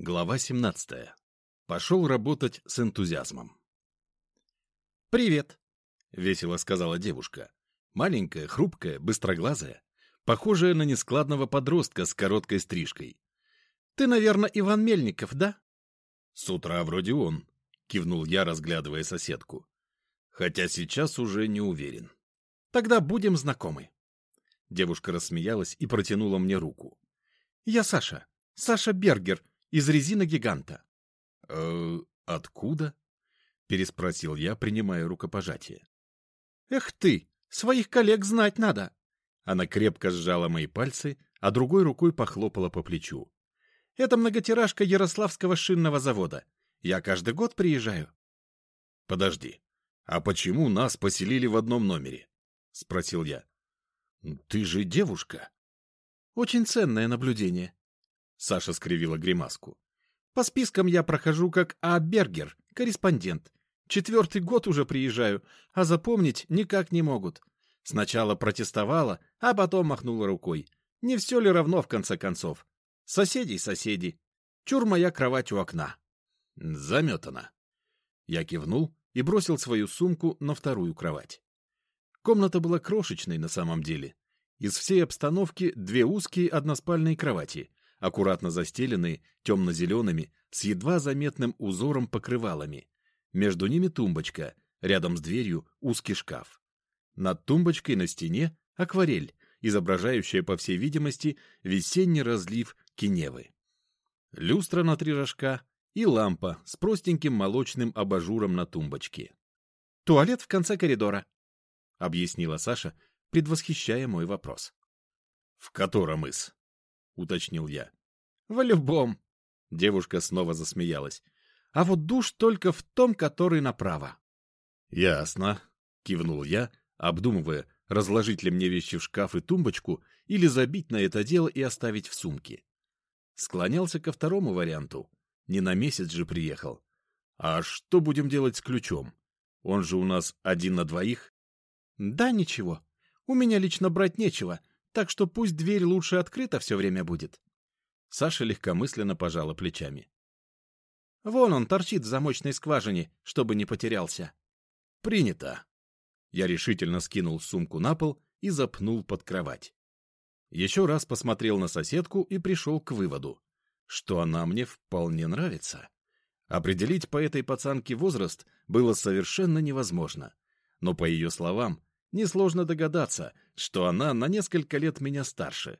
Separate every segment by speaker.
Speaker 1: Глава 17. Пошел работать с энтузиазмом.
Speaker 2: «Привет», —
Speaker 1: весело сказала девушка. Маленькая, хрупкая, быстроглазая, похожая на нескладного подростка с короткой стрижкой.
Speaker 2: «Ты, наверное, Иван Мельников, да?»
Speaker 1: «С утра вроде он», — кивнул я, разглядывая соседку. Хотя сейчас уже не уверен.
Speaker 2: «Тогда будем знакомы».
Speaker 1: Девушка рассмеялась и протянула мне руку.
Speaker 2: «Я Саша. Саша Бергер, из резины гиганта.
Speaker 1: «Э, откуда?» — переспросил я, принимая рукопожатие.
Speaker 2: «Эх ты, своих коллег знать надо!»
Speaker 1: Она крепко сжала мои пальцы, а другой рукой похлопала по плечу.
Speaker 2: «Это многотиражка Ярославского шинного завода. Я каждый год приезжаю».
Speaker 1: «Подожди, а почему нас поселили в одном номере?» — спросил я. «Ты же девушка».
Speaker 2: «Очень ценное наблюдение»,
Speaker 1: Саша скривила гримаску.
Speaker 2: По спискам я прохожу как А. Бергер, корреспондент. Четвертый год уже приезжаю, а запомнить никак не могут. Сначала протестовала, а потом махнула рукой. Не все ли равно, в конце концов? Соседей соседи. Чур моя кровать у окна.
Speaker 1: Заметана. Я кивнул и бросил свою сумку на вторую кровать. Комната была крошечной на самом деле. Из всей обстановки две узкие односпальные кровати, аккуратно застеленные темно-зелеными с едва заметным узором покрывалами. Между ними тумбочка, рядом с дверью узкий шкаф. Над тумбочкой на стене акварель, изображающая, по всей видимости, весенний разлив Киневы. Люстра на три рожка и лампа с простеньким молочным абажуром на тумбочке.
Speaker 2: «Туалет в конце коридора», —
Speaker 1: объяснила Саша, предвосхищая мой вопрос. «В котором из?» Уточнил я.
Speaker 2: В любом. Девушка снова засмеялась. А вот душ только в том, который направо.
Speaker 1: Ясно, кивнул я, обдумывая, разложить ли мне вещи в шкаф и тумбочку или забить на это дело и оставить в сумке. Склонялся ко второму варианту. Не на месяц же приехал. А что будем делать с ключом? Он же у нас один на двоих.
Speaker 2: Да ничего. У меня лично брать нечего так что пусть дверь лучше открыта все время будет.
Speaker 1: Саша легкомысленно пожала плечами.
Speaker 2: Вон он торчит в замочной скважине, чтобы не потерялся.
Speaker 1: Принято. Я решительно скинул сумку на пол и запнул под кровать. Еще раз посмотрел на соседку и пришел к выводу, что она мне вполне нравится. Определить по этой пацанке возраст было совершенно невозможно, но по ее словам Несложно догадаться, что она на несколько лет меня старше,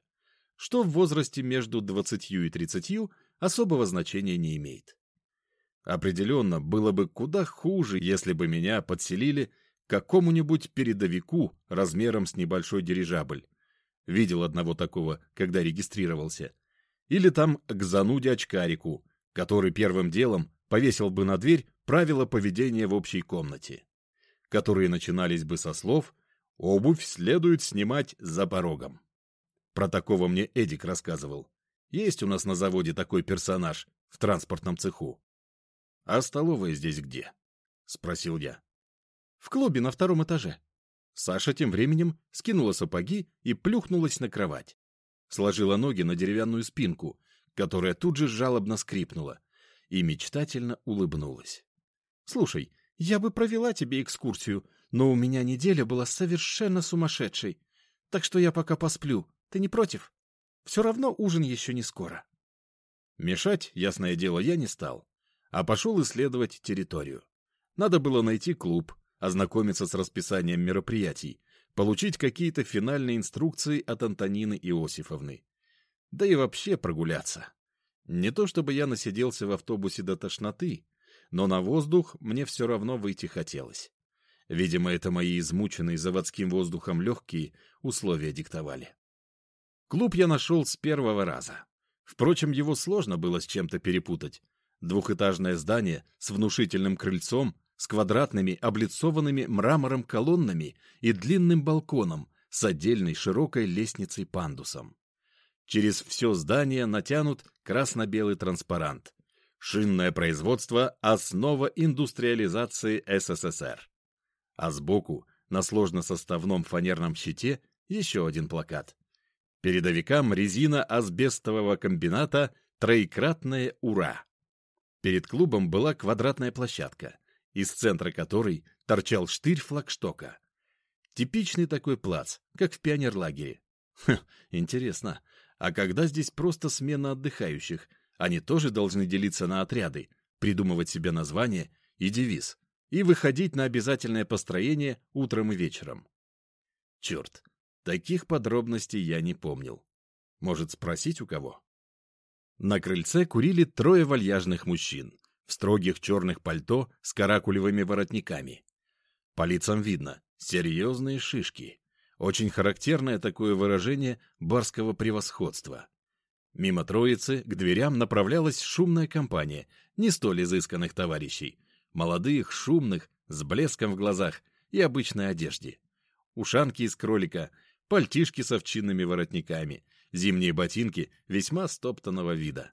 Speaker 1: что в возрасте между двадцатью и тридцатью особого значения не имеет. Определенно, было бы куда хуже, если бы меня подселили к какому-нибудь передовику размером с небольшой дирижабль. Видел одного такого, когда регистрировался. Или там к зануде-очкарику, который первым делом повесил бы на дверь правила поведения в общей комнате, которые начинались бы со слов Обувь следует снимать за порогом. Про такого мне Эдик рассказывал. Есть у нас на заводе такой персонаж в транспортном цеху. — А столовая здесь где? — спросил я.
Speaker 2: — В клубе на втором этаже.
Speaker 1: Саша тем временем скинула сапоги и плюхнулась на кровать. Сложила ноги на деревянную спинку, которая тут же жалобно скрипнула, и мечтательно улыбнулась.
Speaker 2: — Слушай, я бы провела тебе экскурсию, но у меня неделя была совершенно сумасшедшей. Так что я пока посплю. Ты не против? Все равно ужин еще не скоро.
Speaker 1: Мешать, ясное дело, я не стал, а пошел исследовать территорию. Надо было найти клуб, ознакомиться с расписанием мероприятий, получить какие-то финальные инструкции от Антонины Иосифовны. Да и вообще прогуляться. Не то чтобы я насиделся в автобусе до тошноты, но на воздух мне все равно выйти хотелось. Видимо, это мои измученные заводским воздухом легкие условия диктовали. Клуб я нашел с первого раза. Впрочем, его сложно было с чем-то перепутать. Двухэтажное здание с внушительным крыльцом, с квадратными, облицованными мрамором колоннами и длинным балконом с отдельной широкой лестницей-пандусом. Через все здание натянут красно-белый транспарант. Шинное производство – основа индустриализации СССР а сбоку, на сложносоставном фанерном щите, еще один плакат. Передовикам резина асбестового комбината троекратное «Ура!». Перед клубом была квадратная площадка, из центра которой торчал штырь флагштока. Типичный такой плац, как в пионерлагере. Хм, интересно, а когда здесь просто смена отдыхающих, они тоже должны делиться на отряды, придумывать себе название и девиз, и выходить на обязательное построение утром и вечером. Черт, таких подробностей я не помнил. Может, спросить у кого? На крыльце курили трое вальяжных мужчин в строгих черных пальто с каракулевыми воротниками. По лицам видно — серьезные шишки. Очень характерное такое выражение барского превосходства. Мимо троицы к дверям направлялась шумная компания не столь изысканных товарищей. Молодых, шумных, с блеском в глазах и обычной одежде. Ушанки из кролика, пальтишки с овчинными воротниками, зимние ботинки весьма стоптанного вида.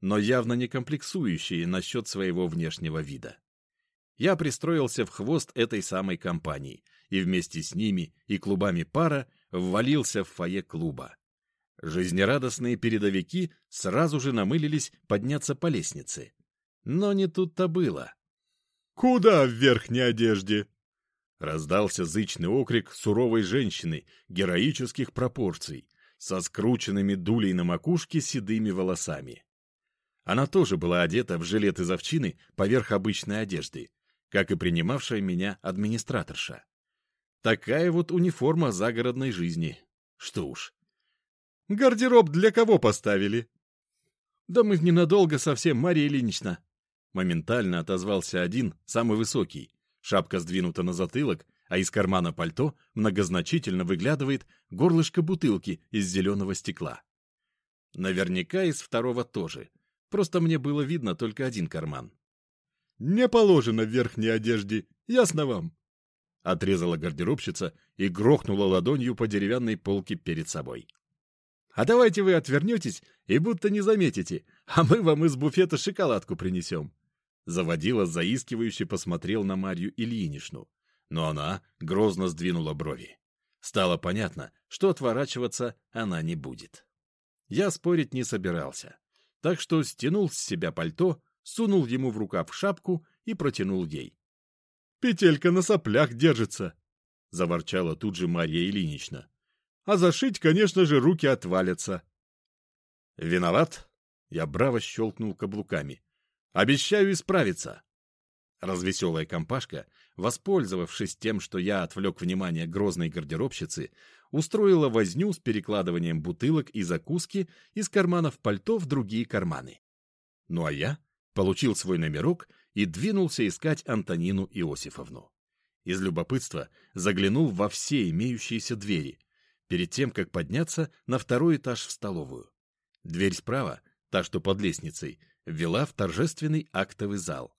Speaker 1: Но явно не комплексующие насчет своего внешнего вида. Я пристроился в хвост этой самой компании и вместе с ними и клубами пара ввалился в фойе клуба. Жизнерадостные передовики сразу же намылились подняться по лестнице. Но не тут-то было.
Speaker 2: «Куда в верхней одежде?»
Speaker 1: Раздался зычный окрик суровой женщины героических пропорций, со скрученными дулей на макушке седыми волосами. Она тоже была одета в жилет из овчины поверх обычной одежды, как и принимавшая меня администраторша. Такая вот униформа загородной жизни. Что уж.
Speaker 2: Гардероб для кого поставили?
Speaker 1: Да мы ненадолго совсем, Мария Ильинична. Моментально отозвался один, самый высокий. Шапка сдвинута на затылок, а из кармана пальто многозначительно выглядывает горлышко бутылки из зеленого стекла. Наверняка из второго тоже. Просто мне было видно только один карман.
Speaker 2: «Не положено в верхней одежде, ясно вам?»
Speaker 1: Отрезала гардеробщица и грохнула ладонью по деревянной полке перед собой.
Speaker 2: «А давайте вы отвернетесь и будто не заметите, а мы вам из буфета шоколадку принесем».
Speaker 1: Заводила заискивающе посмотрел на Марью Ильиничну, но она грозно сдвинула брови. Стало понятно, что отворачиваться она не будет. Я спорить не собирался, так что стянул с себя пальто, сунул ему в рукав шапку и протянул ей.
Speaker 2: «Петелька на соплях держится», — заворчала тут же Марья Ильинична. «А зашить, конечно же, руки отвалятся».
Speaker 1: «Виноват?» — я браво щелкнул каблуками. «Обещаю исправиться». Развеселая компашка, воспользовавшись тем, что я отвлек внимание грозной гардеробщицы, устроила возню с перекладыванием бутылок и закуски из карманов пальто в другие карманы. Ну а я получил свой номерок и двинулся искать Антонину Иосифовну. Из любопытства заглянул во все имеющиеся двери, перед тем, как подняться на второй этаж в столовую. Дверь справа, та, что под лестницей, вела в торжественный актовый зал.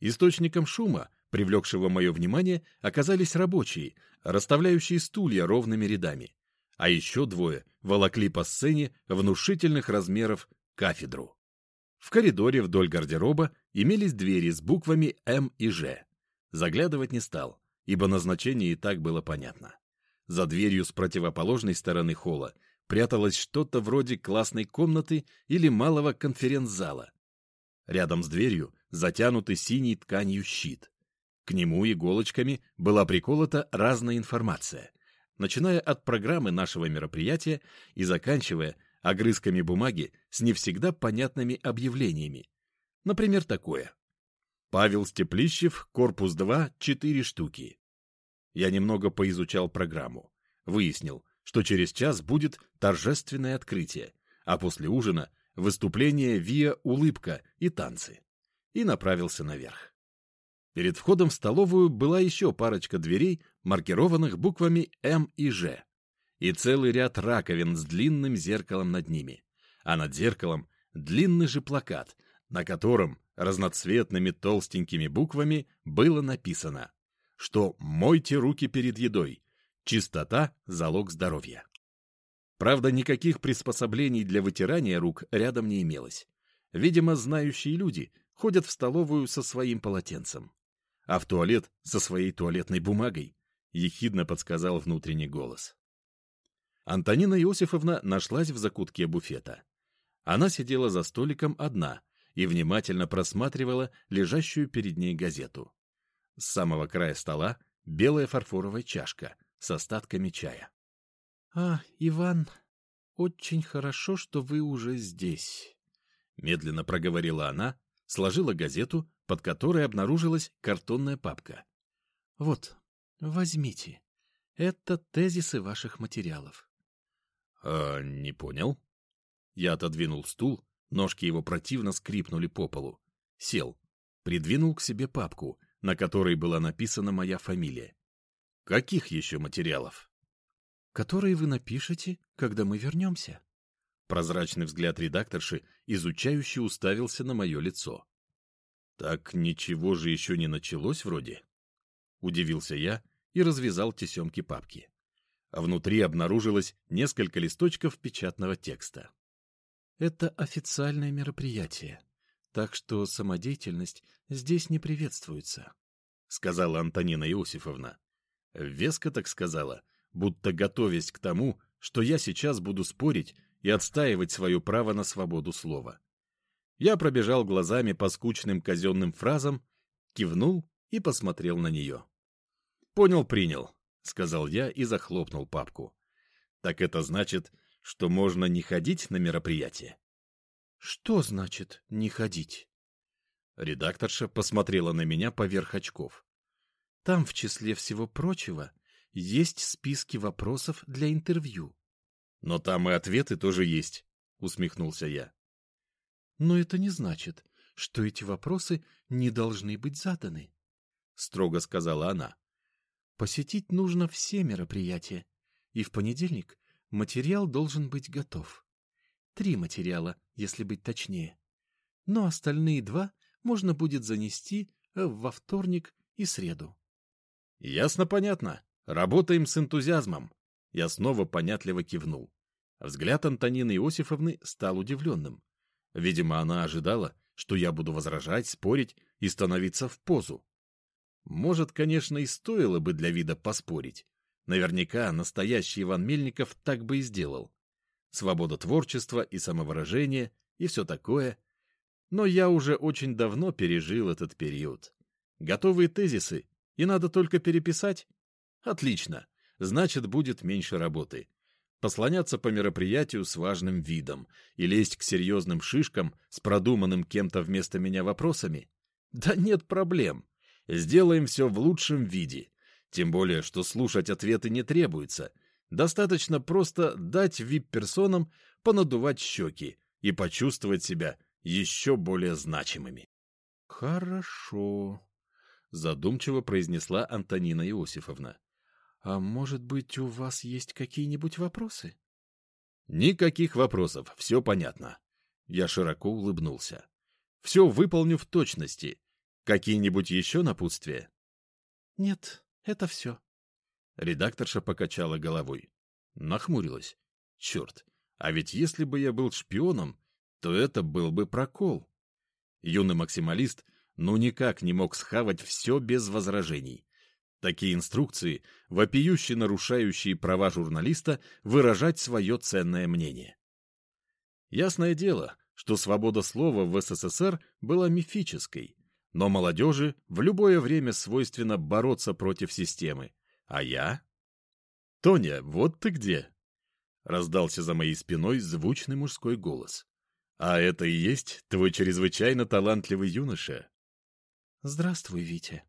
Speaker 1: Источником шума, привлекшего мое внимание, оказались рабочие, расставляющие стулья ровными рядами. А еще двое волокли по сцене внушительных размеров кафедру. В коридоре вдоль гардероба имелись двери с буквами «М» и «Ж». Заглядывать не стал, ибо назначение и так было понятно. За дверью с противоположной стороны холла пряталось что-то вроде классной комнаты или малого конференц-зала. Рядом с дверью затянутый синей тканью щит. К нему иголочками была приколота разная информация, начиная от программы нашего мероприятия и заканчивая огрызками бумаги с не всегда понятными объявлениями. Например, такое. Павел Степлищев, корпус 2, 4 штуки. Я немного поизучал программу. Выяснил, что через час будет торжественное открытие, а после ужина — выступление ВИА «Улыбка» и танцы и направился наверх. Перед входом в столовую была еще парочка дверей, маркированных буквами «М» и «Ж», и целый ряд раковин с длинным зеркалом над ними, а над зеркалом длинный же плакат, на котором разноцветными толстенькими буквами было написано, что «мойте руки перед едой», «чистота – залог здоровья». Правда, никаких приспособлений для вытирания рук рядом не имелось. Видимо, знающие люди ходят в столовую со своим полотенцем. А в туалет со своей туалетной бумагой, ехидно подсказал внутренний голос. Антонина Иосифовна нашлась в закутке буфета. Она сидела за столиком одна и внимательно просматривала лежащую перед ней газету. С самого края стола белая фарфоровая чашка с остатками чая.
Speaker 2: — А, Иван, очень хорошо, что вы уже здесь, —
Speaker 1: медленно проговорила она, сложила газету, под которой обнаружилась картонная папка.
Speaker 2: — Вот, возьмите. Это тезисы ваших материалов.
Speaker 1: — А, не понял. Я отодвинул стул, ножки его противно скрипнули по полу. Сел, придвинул к себе папку, на которой была написана моя фамилия. Каких еще материалов?
Speaker 2: Которые вы напишете, когда мы вернемся.
Speaker 1: Прозрачный взгляд редакторши изучающе уставился на мое лицо. Так ничего же еще не началось вроде? Удивился я и развязал тесемки папки. А внутри обнаружилось несколько листочков печатного текста.
Speaker 2: Это официальное мероприятие, так что самодеятельность здесь не приветствуется, —
Speaker 1: сказала Антонина Иосифовна. Веско так сказала, будто готовясь к тому, что я сейчас буду спорить и отстаивать свое право на свободу слова. Я пробежал глазами по скучным казенным фразам, кивнул и посмотрел на нее. «Понял-принял», — сказал я и захлопнул папку. «Так это значит, что можно не ходить на мероприятие?»
Speaker 2: «Что значит «не ходить»?»
Speaker 1: Редакторша посмотрела на меня поверх очков.
Speaker 2: «Там, в числе всего прочего, есть списки вопросов для интервью».
Speaker 1: «Но там и ответы тоже есть», — усмехнулся я.
Speaker 2: «Но это не значит, что эти вопросы не должны быть заданы», — строго сказала она. «Посетить нужно все мероприятия, и в понедельник материал должен быть готов. Три материала, если быть точнее. Но остальные два можно будет занести во вторник и среду.
Speaker 1: Ясно, понятно. Работаем с энтузиазмом. Я снова понятливо кивнул. Взгляд Антонины Иосифовны стал удивленным. Видимо, она ожидала, что я буду возражать, спорить и становиться в позу. Может, конечно, и стоило бы для вида поспорить, Наверняка настоящий Иван Мельников так бы и сделал. Свобода творчества и самовыражения и все такое. Но я уже очень давно пережил этот период. Готовые тезисы, и надо только переписать? Отлично, значит, будет меньше работы. Послоняться по мероприятию с важным видом и лезть к серьезным шишкам с продуманным кем-то вместо меня вопросами? Да нет проблем. Сделаем все в лучшем виде тем более, что слушать ответы не требуется. Достаточно просто дать вип-персонам понадувать щеки и почувствовать себя еще более значимыми.
Speaker 2: — Хорошо, — задумчиво произнесла Антонина Иосифовна. — А может быть, у вас есть какие-нибудь вопросы?
Speaker 1: — Никаких вопросов, все понятно. Я широко улыбнулся. — Все выполню в точности. Какие-нибудь еще напутствия?
Speaker 2: — Нет, это все.
Speaker 1: Редакторша покачала головой. Нахмурилась. Черт, а ведь если бы я был шпионом, то это был бы прокол. Юный максималист ну никак не мог схавать все без возражений. Такие инструкции, вопиюще нарушающие права журналиста выражать свое ценное мнение. Ясное дело, что свобода слова в СССР была мифической, но молодежи в любое время свойственно бороться против системы. А я? «Тоня, вот ты где!» Раздался за моей спиной звучный мужской голос. «А это и есть твой чрезвычайно талантливый юноша?»
Speaker 2: «Здравствуй, Витя».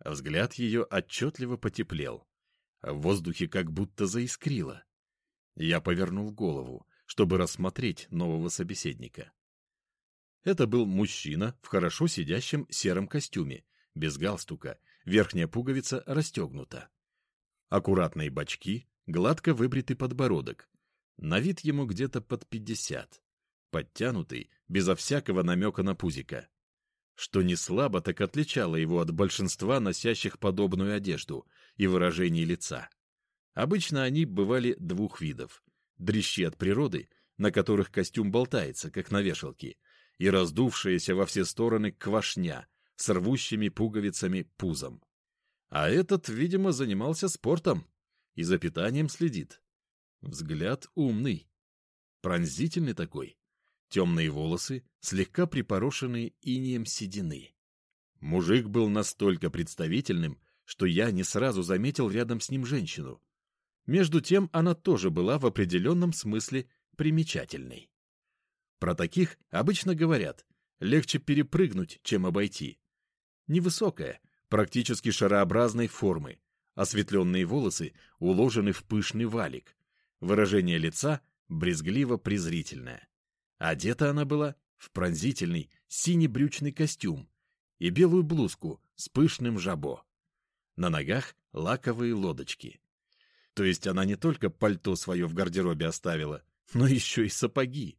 Speaker 1: Взгляд ее отчетливо потеплел. В воздухе как будто заискрило. Я повернул голову, чтобы рассмотреть нового собеседника. Это был мужчина в хорошо сидящем сером костюме, без галстука, верхняя пуговица расстегнута. Аккуратные бочки, гладко выбритый подбородок. На вид ему где-то под пятьдесят. Подтянутый, безо всякого намека на пузика. Что не слабо так отличало его от большинства носящих подобную одежду и выражений лица. Обычно они бывали двух видов. Дрищи от природы, на которых костюм болтается, как на вешалке, и раздувшаяся во все стороны квашня с рвущими пуговицами пузом. А этот, видимо, занимался спортом и за питанием следит. Взгляд умный, пронзительный такой. Темные волосы, слегка припорошенные инеем седины. Мужик был настолько представительным, что я не сразу заметил рядом с ним женщину. Между тем она тоже была в определенном смысле примечательной. Про таких обычно говорят, легче перепрыгнуть, чем обойти. Невысокая, практически шарообразной формы, осветленные волосы уложены в пышный валик, выражение лица брезгливо-презрительное. Одета она была в пронзительный синий-брючный костюм и белую блузку с пышным жабо. На ногах лаковые лодочки. То есть она не только пальто свое в гардеробе оставила, но еще и сапоги.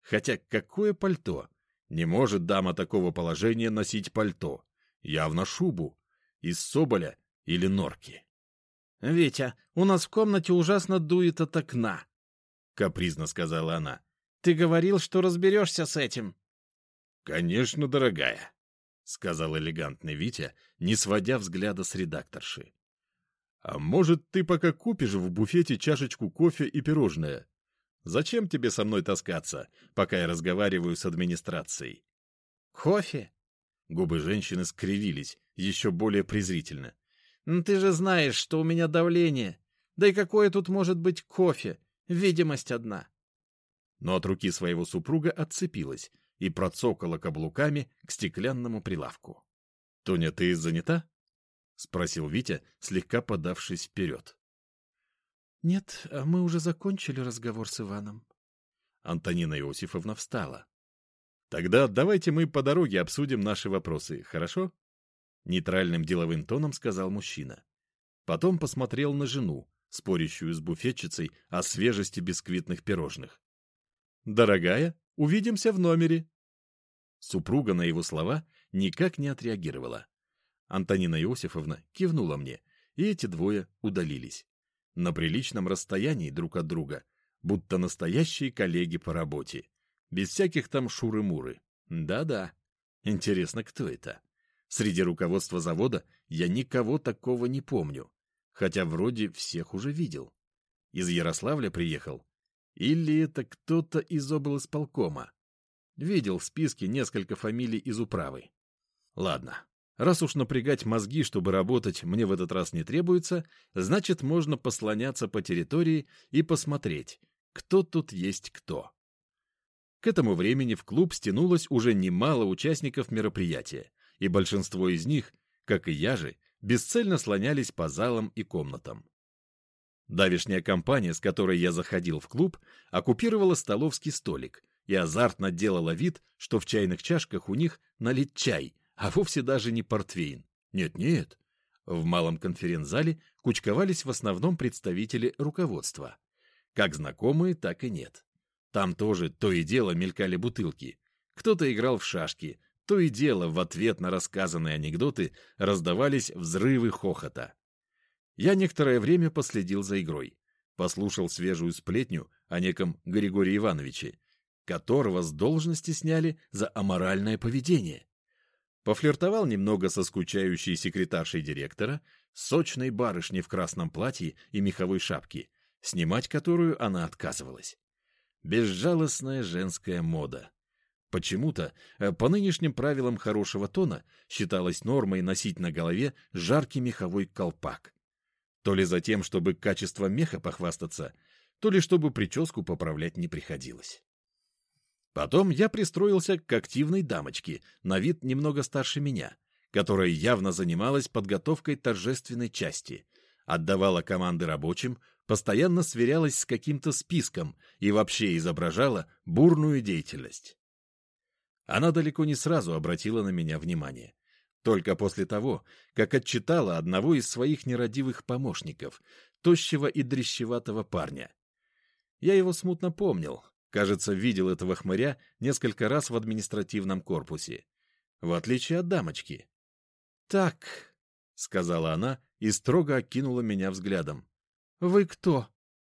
Speaker 1: Хотя какое пальто? Не может дама такого положения носить пальто. Явно шубу. Из соболя или норки.
Speaker 2: — Витя, у нас в комнате ужасно дует от окна, — капризно сказала она. — Ты говорил, что разберешься с этим.
Speaker 1: — Конечно, дорогая, — сказал элегантный Витя, не сводя взгляда с редакторши. — А может, ты пока купишь в буфете чашечку кофе и пирожное? Зачем тебе со мной таскаться, пока я разговариваю с администрацией?
Speaker 2: — Кофе?
Speaker 1: Губы женщины скривились, еще более презрительно.
Speaker 2: «Ну, — Ты же знаешь, что у меня давление. Да и какое тут может быть кофе? Видимость одна.
Speaker 1: Но от руки своего супруга отцепилась и процокала каблуками к стеклянному прилавку. — Тоня, ты занята? — спросил Витя, слегка подавшись вперед.
Speaker 2: — Нет, а мы уже закончили разговор с Иваном.
Speaker 1: Антонина Иосифовна встала. — Тогда давайте мы по дороге обсудим наши вопросы, хорошо? Нейтральным деловым тоном сказал мужчина. Потом посмотрел на жену, спорящую с буфетчицей о свежести бисквитных пирожных. «Дорогая, увидимся в номере!» Супруга на его слова никак не отреагировала. Антонина Иосифовна кивнула мне, и эти двое удалились. На приличном расстоянии друг от друга, будто настоящие коллеги по работе. Без всяких там шуры-муры. Да-да. Интересно, кто это? Среди руководства завода я никого такого не помню, хотя вроде всех уже видел. Из Ярославля приехал. Или это кто-то из облсполкома. Видел в списке несколько фамилий из управы. Ладно, раз уж напрягать мозги, чтобы работать, мне в этот раз не требуется, значит, можно послоняться по территории и посмотреть, кто тут есть кто. К этому времени в клуб стянулось уже немало участников мероприятия, и большинство из них, как и я же, бесцельно слонялись по залам и комнатам. Давишняя компания, с которой я заходил в клуб, оккупировала столовский столик и азартно делала вид, что в чайных чашках у них налит чай, а вовсе даже не портвейн. Нет-нет. В малом конференц-зале кучковались в основном представители руководства. Как знакомые, так и нет. Там тоже то и дело мелькали бутылки. Кто-то играл в шашки, то и дело в ответ на рассказанные анекдоты раздавались взрывы хохота. Я некоторое время последил за игрой, послушал свежую сплетню о неком Григории Ивановиче, которого с должности сняли за аморальное поведение. Пофлиртовал немного со скучающей секретаршей директора, сочной барышней в красном платье и меховой шапке, снимать которую она отказывалась. Безжалостная женская мода. Почему-то, э, по нынешним правилам хорошего тона, считалось нормой носить на голове жаркий меховой колпак. То ли за тем, чтобы качеством меха похвастаться, то ли чтобы прическу поправлять не приходилось. Потом я пристроился к активной дамочке, на вид немного старше меня, которая явно занималась подготовкой торжественной части, отдавала команды рабочим, постоянно сверялась с каким-то списком и вообще изображала бурную деятельность. Она далеко не сразу обратила на меня внимание. Только после того, как отчитала одного из своих нерадивых помощников, тощего и дрещеватого парня. Я его смутно помнил. Кажется, видел этого хмыря несколько раз в административном корпусе. В отличие от дамочки. «Так», — сказала она и строго окинула меня взглядом. «Вы кто?»